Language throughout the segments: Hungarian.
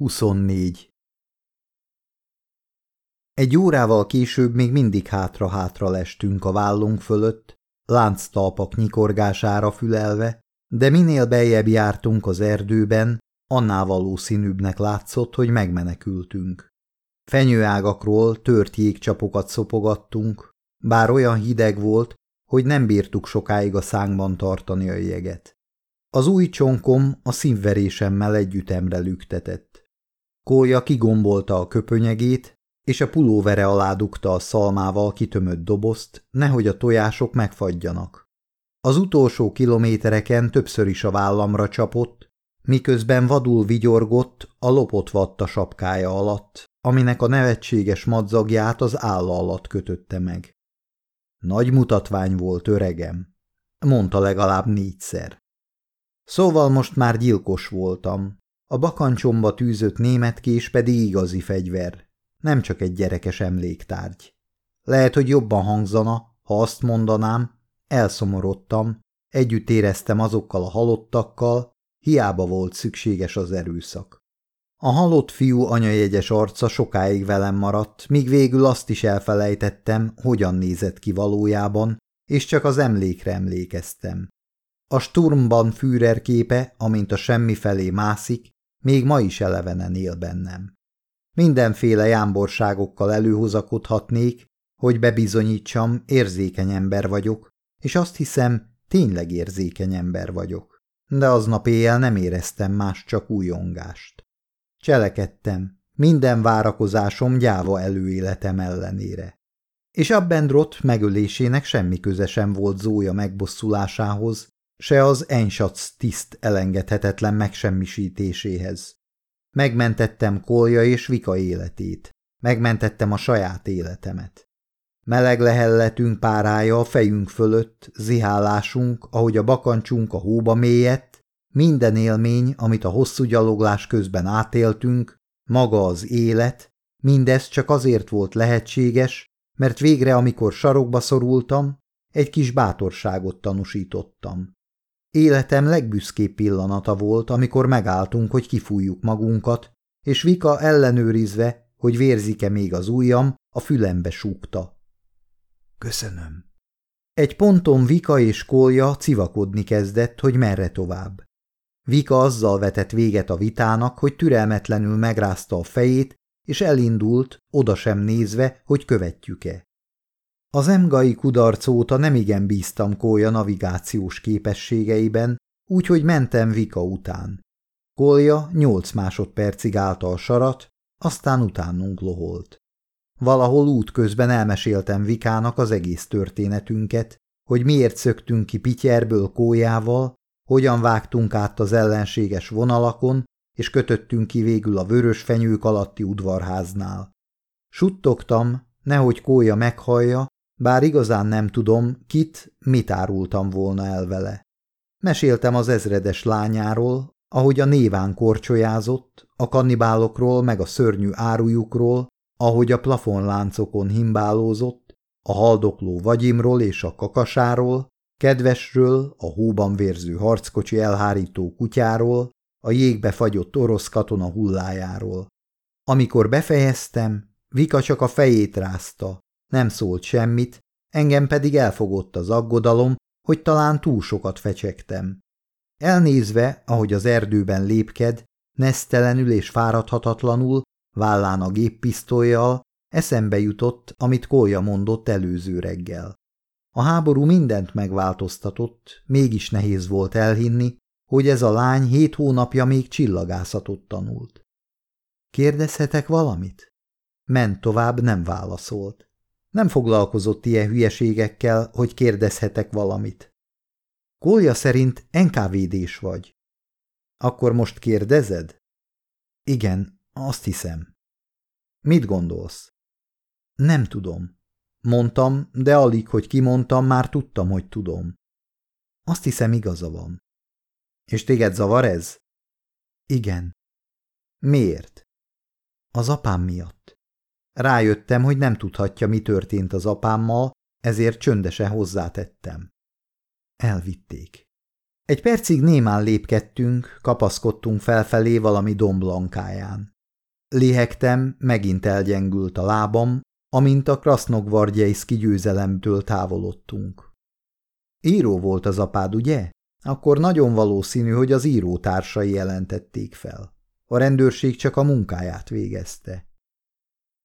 24. Egy órával később még mindig hátra-hátra lestünk a vállunk fölött, lánctalpak nyikorgására fülelve, de minél beljebb jártunk az erdőben, annál valószínűbbnek látszott, hogy megmenekültünk. Fenyőágakról tört jégcsapokat szopogattunk, bár olyan hideg volt, hogy nem bírtuk sokáig a szánkban tartani a jeget. Az új csonkom a szívverésemmel együttemre lüktetett. Kólya kigombolta a köpönyegét, és a pulóvere alá dugta a szalmával kitömött dobozt, nehogy a tojások megfagyjanak. Az utolsó kilométereken többször is a vállamra csapott, miközben vadul vigyorgott a lopott vatta sapkája alatt, aminek a nevetséges madzagját az álla alatt kötötte meg. Nagy mutatvány volt, öregem, mondta legalább négyszer. Szóval most már gyilkos voltam. A bakancsomba tűzött németkés pedig igazi fegyver, nem csak egy gyerekes emléktárgy. Lehet, hogy jobban hangzana, ha azt mondanám, elszomorodtam, együtt éreztem azokkal a halottakkal, hiába volt szükséges az erőszak. A halott fiú anyajegyes arca sokáig velem maradt, míg végül azt is elfelejtettem, hogyan nézett ki valójában, és csak az emlékre emlékeztem. A Sturmban Führer képe, amint a semmi felé mászik, még ma is elevenen él bennem. Mindenféle jámborságokkal előhozakodhatnék, hogy bebizonyítsam, érzékeny ember vagyok, és azt hiszem, tényleg érzékeny ember vagyok. De aznap éjjel nem éreztem más, csak újongást. Cselekedtem, minden várakozásom gyáva előéletem ellenére. És Abbendrot megölésének semmi köze sem volt Zója megbosszulásához, se az Ensatz tiszt elengedhetetlen megsemmisítéséhez. Megmentettem Kolja és Vika életét. Megmentettem a saját életemet. Meleg lehelletünk párája a fejünk fölött, zihálásunk, ahogy a bakancsunk a hóba mélyett, minden élmény, amit a hosszú gyaloglás közben átéltünk, maga az élet, mindez csak azért volt lehetséges, mert végre, amikor sarokba szorultam, egy kis bátorságot tanúsítottam. Életem legbüszkébb pillanata volt, amikor megálltunk, hogy kifújjuk magunkat, és Vika ellenőrizve, hogy vérzik-e még az ujjam, a fülembe súgta. Köszönöm. Egy ponton Vika és Kolja civakodni kezdett, hogy merre tovább. Vika azzal vetett véget a vitának, hogy türelmetlenül megrázta a fejét, és elindult, oda sem nézve, hogy követjük-e. Az emgai kudarc óta nemigen bíztam Kólya navigációs képességeiben, úgyhogy mentem Vika után. Kólya nyolc másodpercig állta a sarat, aztán utánunk loholt. Valahol útközben elmeséltem Vikának az egész történetünket, hogy miért szöktünk ki Pityerből Kójával, hogyan vágtunk át az ellenséges vonalakon, és kötöttünk ki végül a vörös fenyők alatti udvarháznál. Suttogtam, nehogy Kója meghallja, bár igazán nem tudom, kit, mit árultam volna el vele. Meséltem az ezredes lányáról, ahogy a néván korcsolyázott, a kannibálokról meg a szörnyű árujukról, ahogy a plafonláncokon himbálózott, a haldokló vagyimról és a kakasáról, kedvesről, a hóban vérző harckocsi elhárító kutyáról, a jégbe fagyott orosz katona hullájáról. Amikor befejeztem, Vika csak a fejét rázta, nem szólt semmit, engem pedig elfogott az aggodalom, hogy talán túl sokat fecsegtem. Elnézve, ahogy az erdőben lépked, nesztelenül és fáradhatatlanul, vállán a géppisztolyjal, eszembe jutott, amit Kolja mondott előző reggel. A háború mindent megváltoztatott, mégis nehéz volt elhinni, hogy ez a lány hét hónapja még csillagászatot tanult. Kérdezhetek valamit? Ment tovább, nem válaszolt. Nem foglalkozott ilyen hülyeségekkel, hogy kérdezhetek valamit. Kolja szerint NKVD-s vagy. Akkor most kérdezed? Igen, azt hiszem. Mit gondolsz? Nem tudom. Mondtam, de alig, hogy kimondtam, már tudtam, hogy tudom. Azt hiszem, igaza van. És téged zavar ez? Igen. Miért? Az apám miatt. Rájöttem, hogy nem tudhatja, mi történt az apámmal, ezért csöndesen hozzátettem. Elvitték. Egy percig némán lépkedtünk, kapaszkodtunk felfelé valami domblankáján. Lihegtem, megint elgyengült a lábam, amint a Krasznogvardjaiszki győzelemtől távolodtunk. Író volt az apád, ugye? Akkor nagyon valószínű, hogy az író társai jelentették fel. A rendőrség csak a munkáját végezte.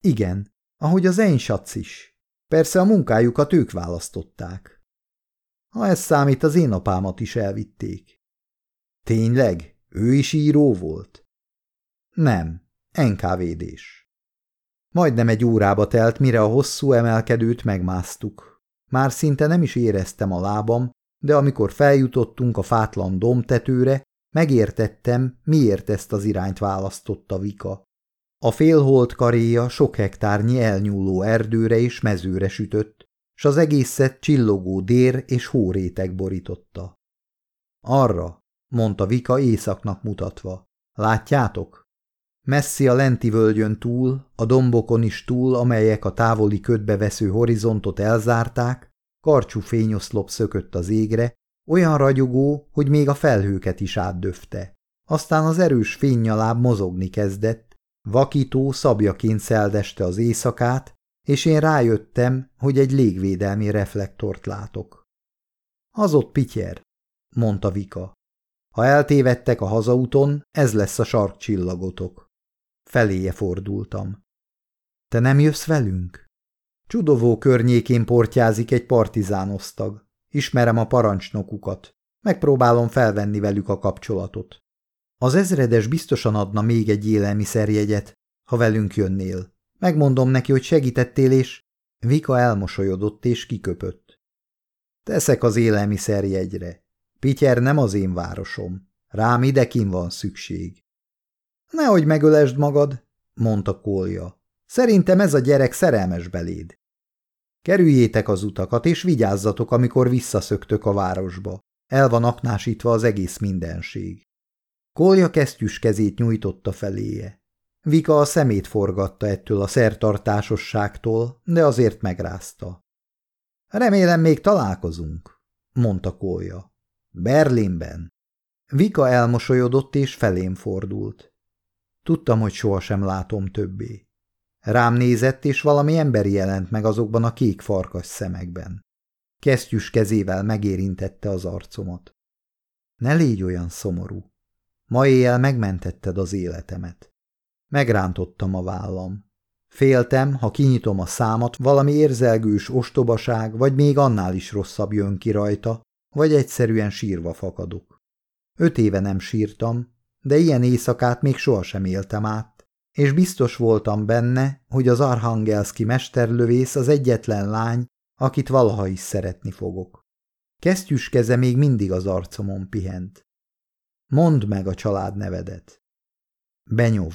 Igen, ahogy az Einsatz is. Persze a munkájukat ők választották. Ha ez számít, az én apámat is elvitték. Tényleg? Ő is író volt? Nem, NKVD-s. Majdnem egy órába telt, mire a hosszú emelkedőt megmásztuk. Már szinte nem is éreztem a lábam, de amikor feljutottunk a fátlan domtetőre, megértettem, miért ezt az irányt választotta Vika. A félholt karéja sok hektárnyi elnyúló erdőre és mezőre sütött, s az egészet csillogó dér és hóréteg borította. Arra, mondta Vika északnak mutatva. Látjátok? Messzi a lenti völgyön túl, a dombokon is túl, amelyek a távoli ködbe vesző horizontot elzárták, karcsú fényoszlop szökött az égre, olyan ragyogó, hogy még a felhőket is átdöfte. Aztán az erős fénynyaláb mozogni kezdett, vakító szabjaként szeldeste az éjszakát, és én rájöttem, hogy egy légvédelmi reflektort látok. Az ott pityer, mondta Vika. Ha eltévedtek a hazaúton, ez lesz a sarkcsillagotok. Feléje fordultam. Te nem jössz velünk? Csudovó környékén portyázik egy partizánosztag. Ismerem a parancsnokukat. Megpróbálom felvenni velük a kapcsolatot. Az ezredes biztosan adna még egy élelmiszerjegyet, ha velünk jönnél. Megmondom neki, hogy segítettél, és... Vika elmosolyodott és kiköpött. Teszek az élelmiszerjegyre. Pityer nem az én városom. Rám idekin van szükség. Nehogy megölesd magad, mondta Kólja. Szerintem ez a gyerek szerelmes beléd. Kerüljétek az utakat, és vigyázzatok, amikor visszaszöktök a városba. El van aknásítva az egész mindenség. Kolja kesztyűs kezét nyújtotta feléje. Vika a szemét forgatta ettől a szertartásosságtól, de azért megrázta. Remélem még találkozunk, mondta Kolja. Berlinben. Vika elmosolyodott és felém fordult. Tudtam, hogy sohasem látom többé. Rám nézett, és valami emberi jelent meg azokban a kék farkas szemekben. Kesztyűs kezével megérintette az arcomat. Ne légy olyan szomorú. Ma éjjel megmentetted az életemet. Megrántottam a vállam. Féltem, ha kinyitom a számat, valami érzelgős ostobaság, vagy még annál is rosszabb jön ki rajta, vagy egyszerűen sírva fakadok. Öt éve nem sírtam, de ilyen éjszakát még sohasem éltem át, és biztos voltam benne, hogy az arhangelszki mesterlövész az egyetlen lány, akit valaha is szeretni fogok. Kesztyűs keze még mindig az arcomon pihent. Mondd meg a család nevedet. Benyov.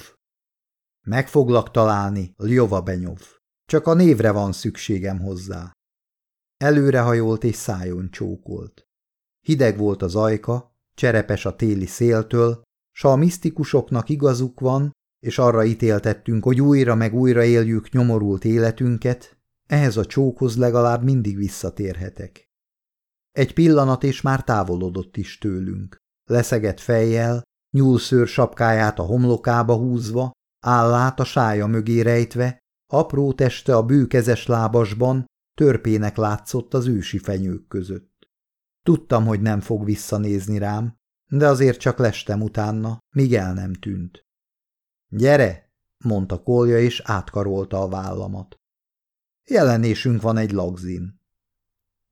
Meg foglak találni, Ljova Benyov. Csak a névre van szükségem hozzá. Előrehajolt és szájon csókolt. Hideg volt az ajka, cserepes a téli széltől, s a misztikusoknak igazuk van, és arra ítéltettünk, hogy újra meg újra éljük nyomorult életünket, ehhez a csókhoz legalább mindig visszatérhetek. Egy pillanat, és már távolodott is tőlünk. Leszegett fejjel, nyúlszőr sapkáját a homlokába húzva, állát a sája mögé rejtve, apró teste a bőkezes lábasban, törpének látszott az ősi fenyők között. Tudtam, hogy nem fog visszanézni rám, de azért csak lestem utána, míg el nem tűnt. Gyere, mondta Kolja, és átkarolta a vállamat. Jelenésünk van egy lagzin.